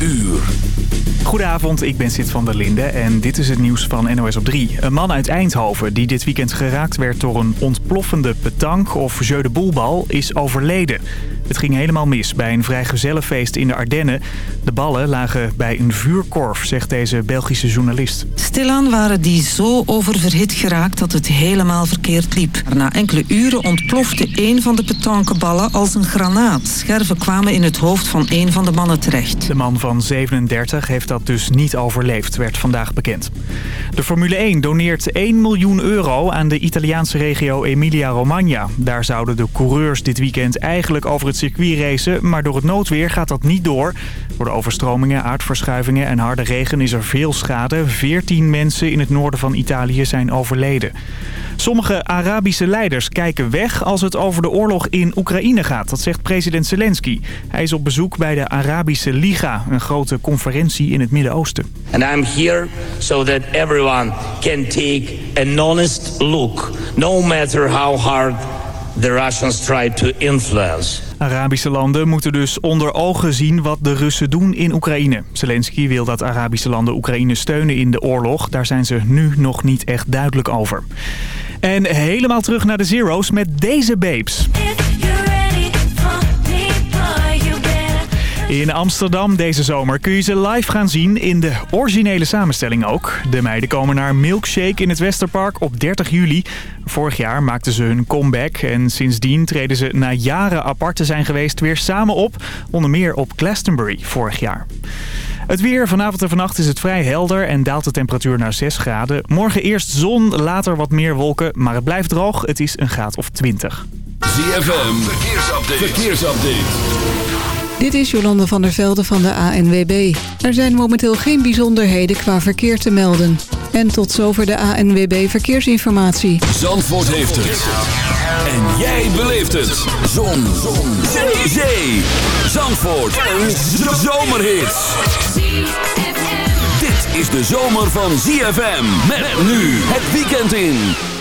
uur. Goedenavond, ik ben Sid van der Linde en dit is het nieuws van NOS op 3. Een man uit Eindhoven die dit weekend geraakt werd door een ontploffende petank of jeu de boelbal is overleden. Het ging helemaal mis bij een vrijgezellenfeest in de Ardennen. De ballen lagen bij een vuurkorf, zegt deze Belgische journalist. Stilaan waren die zo oververhit geraakt dat het helemaal verkeerd liep. Na enkele uren ontplofte een van de petanqueballen als een granaat. Scherven kwamen in het hoofd van een van de mannen terecht. De man van 37 heeft dat dus niet overleefd, werd vandaag bekend. De Formule 1 doneert 1 miljoen euro aan de Italiaanse regio Emilia-Romagna. Daar zouden de coureurs dit weekend eigenlijk over het circuit racen, maar door het noodweer gaat dat niet door. Door de overstromingen, aardverschuivingen en harde regen is er veel schade. 14 mensen in het noorden van Italië zijn overleden. Sommige Arabische leiders kijken weg als het over de oorlog in Oekraïne gaat. Dat zegt president Zelensky. Hij is op bezoek bij de Arabische Liga, een grote conferentie in het Midden-Oosten. And I'm here so that everyone can honest look, no matter how hard the Russians try to influence. Arabische landen moeten dus onder ogen zien wat de Russen doen in Oekraïne. Zelensky wil dat Arabische landen Oekraïne steunen in de oorlog. Daar zijn ze nu nog niet echt duidelijk over. En helemaal terug naar de Zero's met deze babes. In Amsterdam deze zomer kun je ze live gaan zien in de originele samenstelling ook. De meiden komen naar Milkshake in het Westerpark op 30 juli. Vorig jaar maakten ze hun comeback en sindsdien treden ze na jaren apart te zijn geweest weer samen op. Onder meer op Glastonbury vorig jaar. Het weer. Vanavond en vannacht is het vrij helder en daalt de temperatuur naar 6 graden. Morgen eerst zon, later wat meer wolken, maar het blijft droog. Het is een graad of 20. ZFM, verkeersupdate. verkeersupdate. Dit is Jolande van der Velde van de ANWB. Er zijn momenteel geen bijzonderheden qua verkeer te melden. En tot zover de ANWB Verkeersinformatie. Zandvoort heeft het. En jij beleeft het. Zon. Zon. Zee. Zandvoort. Een zomerhit. Dit is de zomer van ZFM. Met nu het weekend in.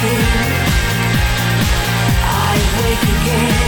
I wake again.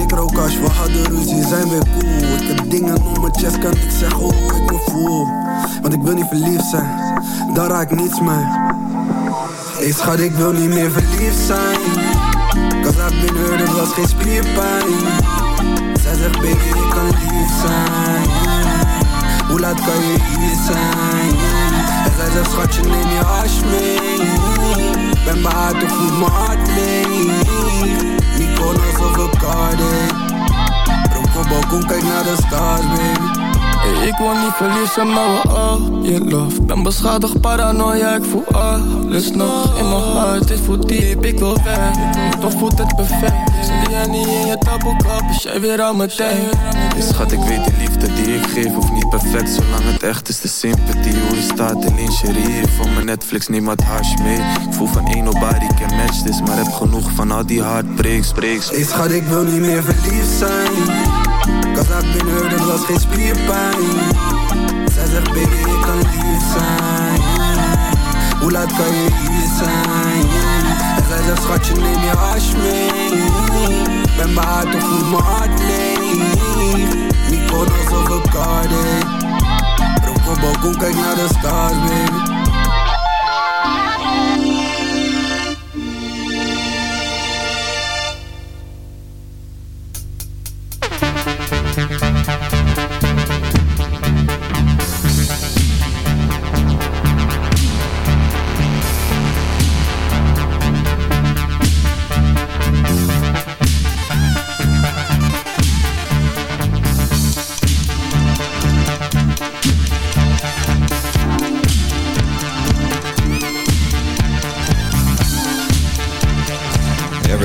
Ik rook als We hadden ruzie, zijn weer cool. Ik heb dingen om mijn chest, kan ik zeggen hoe ik me voel. Want ik wil niet verliefd zijn Daar raak ik niets mee. Hey schat, ik wil niet meer verliefd zijn. Cause I've been hurt, het was geen spierpijn. Zij zegt baby ik kan lief zijn. Hoe laat kan je hier zijn? En zij zegt schatje neem je hash mee Ben behaard of voelt mijn hart leeg. Mykonos of Bacardi Rook op balkon kijk naar de stars baby. Hey, ik wil niet verliezen, maar we all je love. Ben beschadigd, paranoia, ik voel alles nog In mijn hart, dit voelt diep, ik wil weg. Toch voelt het perfect Zie jij niet in je taboekap, is jij weer aan mijn tijd schat, ik weet die liefde die ik geef hoeft niet perfect Zolang het echt is, de sympathie. Hoe je staat in lingerie Voor mijn Netflix, neem wat hash mee. Ik voel van één nobody can match this Maar heb genoeg van al die heartbreaks, breaks. Hey schat, ik wil niet meer verliefd zijn. Cause I've been hurt, het was geen spierpijn. Zij zegt baby, ik kan lief zijn. Hoe laat kan je hier zijn? Zegt schatje, neem je hash mee Ben behaard of voelt mijn hart leeg. Mykonos of Bacardi Rook op balkon, kijk naar de stars baby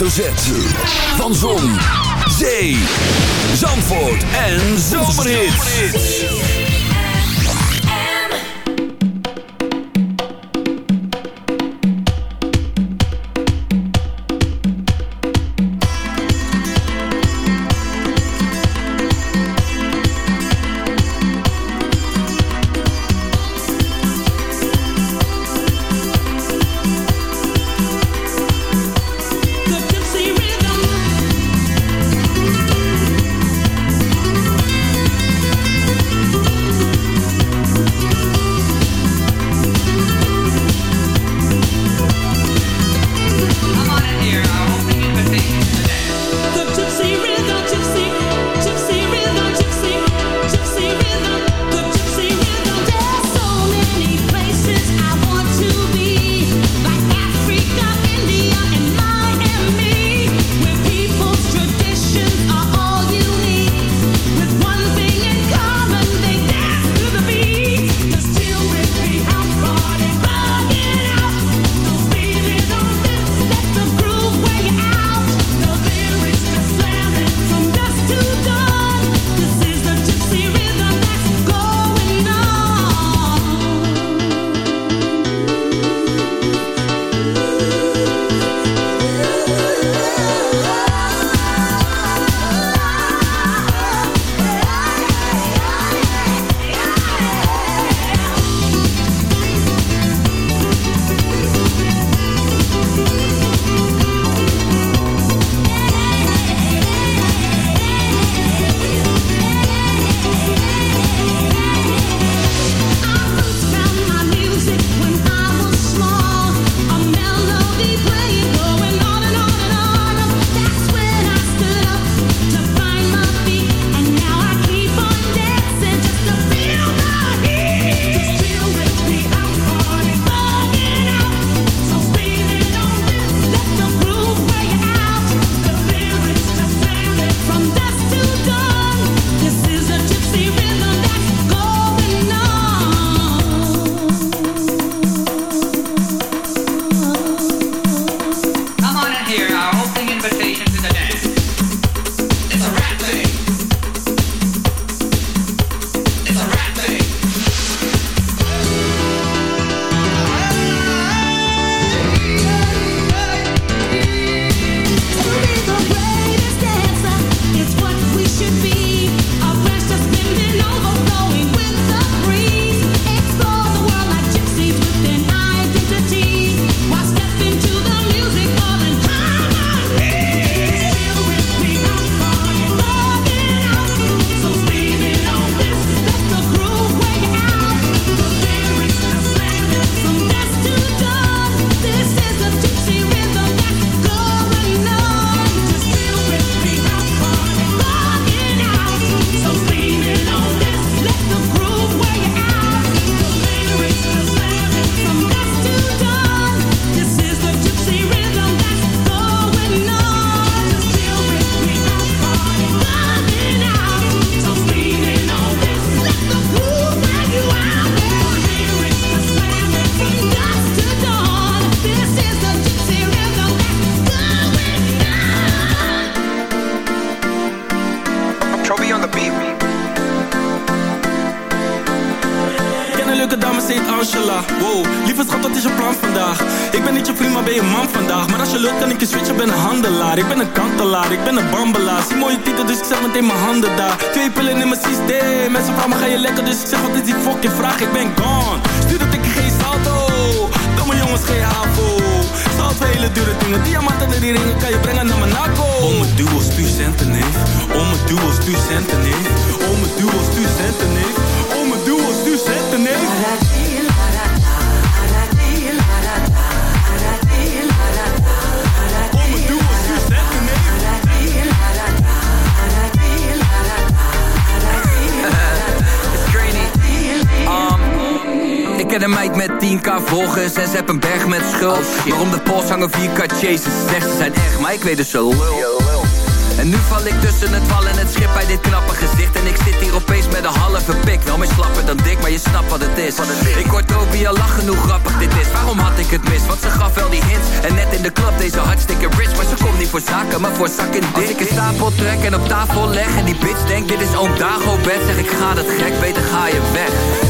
Hoofdletter. Van Zon, Zee, En nu val ik tussen het wal en het schip bij dit knappe gezicht. En ik zit hier opeens met een halve pik. Wel meer slapper dan dik, maar je snapt wat het is. Ik hoor Toby al lachen hoe grappig dit is. Waarom had ik het mis? Want ze gaf wel die hints. En net in de klap deze hartstikke rich. Maar ze komt niet voor zaken, maar voor zakken dik. Als ik een stapel trek en op tafel leg En die bitch denkt dit is oom Dago bed Zeg ik ga dat gek, beter ga je weg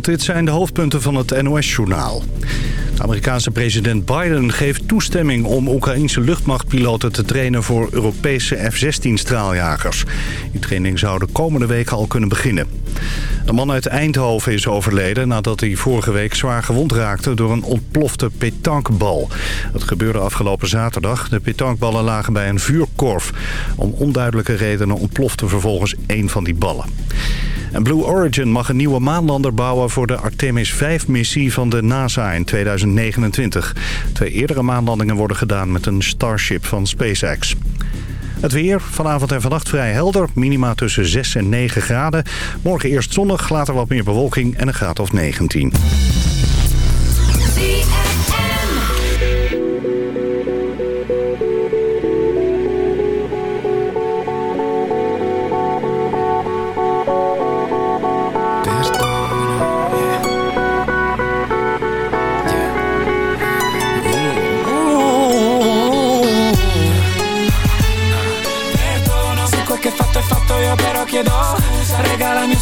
Dit zijn de hoofdpunten van het NOS-journaal. Amerikaanse president Biden geeft toestemming om Oekraïense luchtmachtpiloten te trainen voor Europese F-16-straaljagers. Die training zou de komende week al kunnen beginnen. Een man uit Eindhoven is overleden nadat hij vorige week zwaar gewond raakte door een ontplofte petankbal. Het gebeurde afgelopen zaterdag. De petankballen lagen bij een vuurkorf. Om onduidelijke redenen ontplofte vervolgens één van die ballen. En Blue Origin mag een nieuwe maanlander bouwen voor de Artemis 5-missie van de NASA in 2029. Twee eerdere maanlandingen worden gedaan met een Starship van SpaceX. Het weer, vanavond en vannacht vrij helder. Minima tussen 6 en 9 graden. Morgen eerst zonnig, later wat meer bewolking en een graad of 19.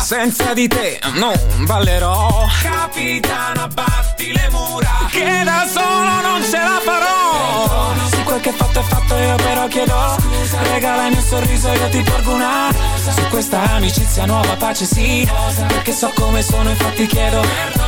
Senza di te non ballerò Capitano abbatti le mura Che da solo non ce la farò Se quel che fatto è fatto io però chiedo Scusa Regalami un sorriso io ti porgo una. Su questa amicizia nuova pace sì. Perché so come sono infatti chiedo Perdono.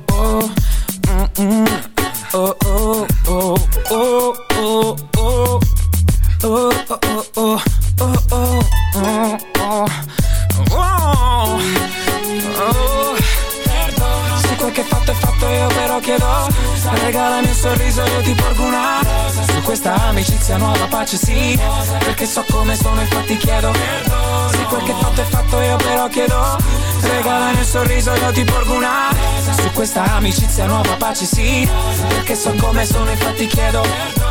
sorriso io ti porgo una. Su questa amicizia nuova pace sì. Perché so come sono infatti chiedo Se quel che fatto è fatto io però chiedo Regalami un sorriso io ti porgo una. Su questa amicizia nuova pace sì Perché so come sono infatti chiedo Perdono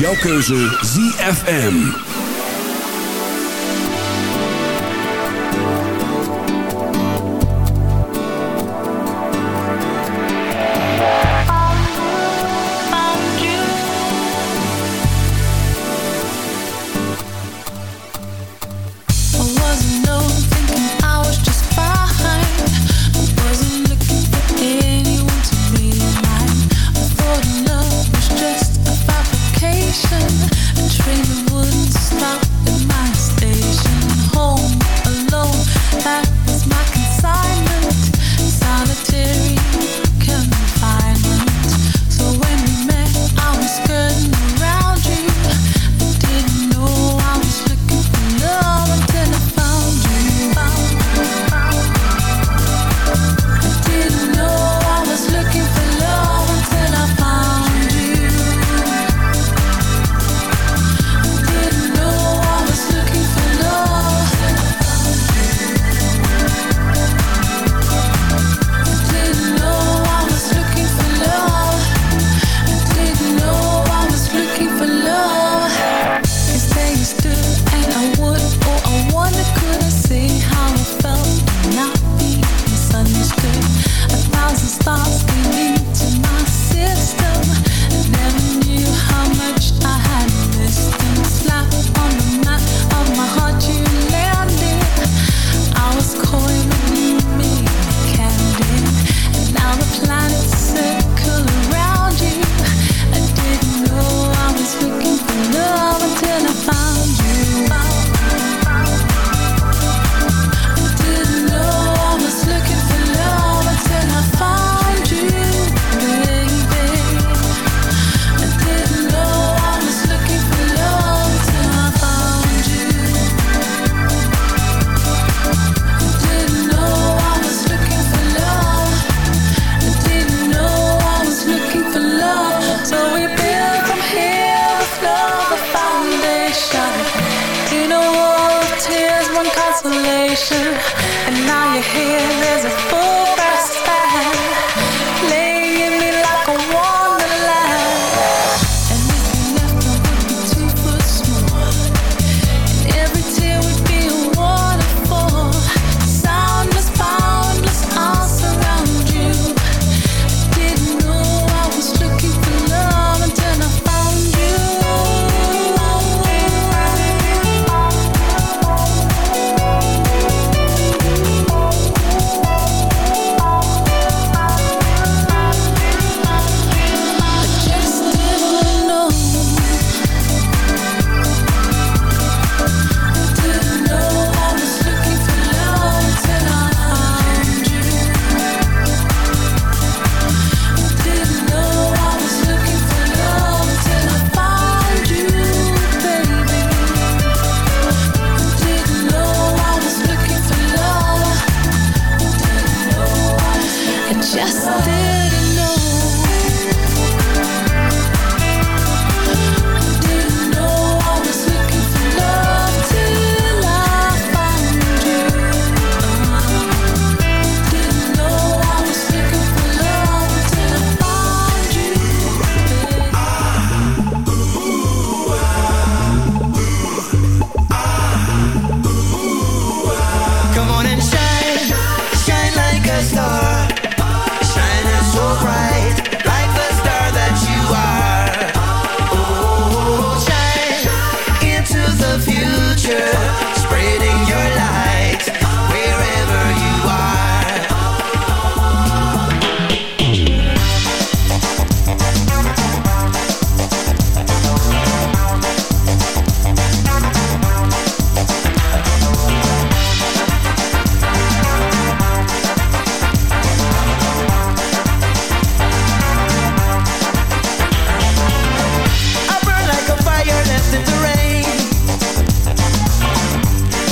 jouw keuze ZFM.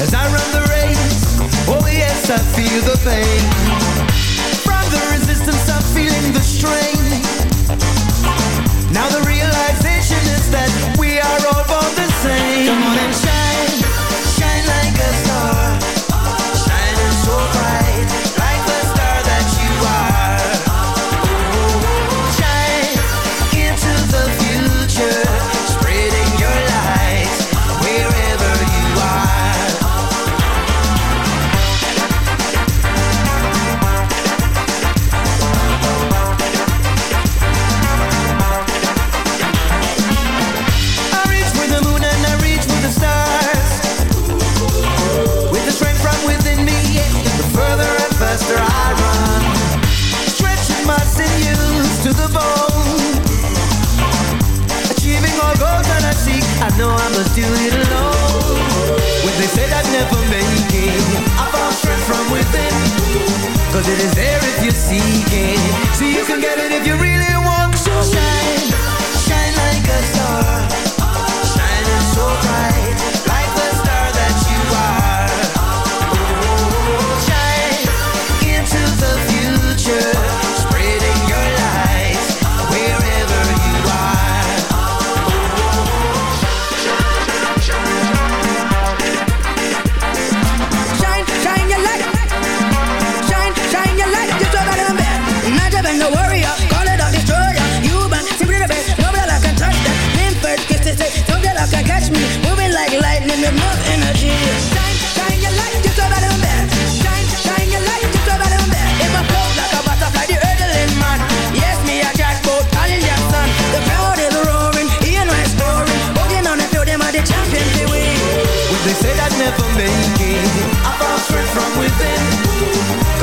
As I run the race, oh yes, I feel the pain. seeking. See, you can get it if you're.